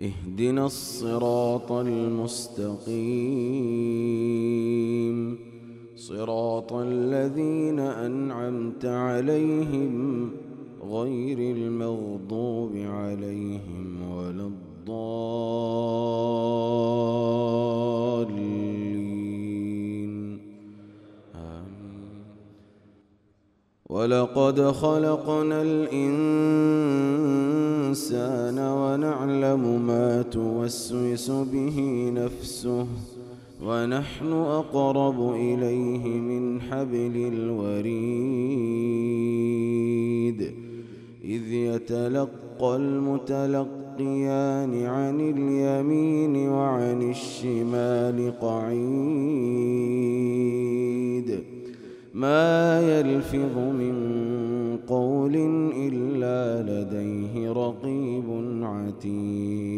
اهدنا الصراط المستقيم. صراط الذين أنعمت عليهم غير المغضوب عليهم ولا الضالين. آمين. ولقد خلقنا الإنسان توسوس به نفسه ونحن أقرب إليه من حبل الوريد إذ يتلقى المتلقيان عن اليمين وعن الشمال قعيد ما يلفظ من قول إلا لديه رقيب عتيد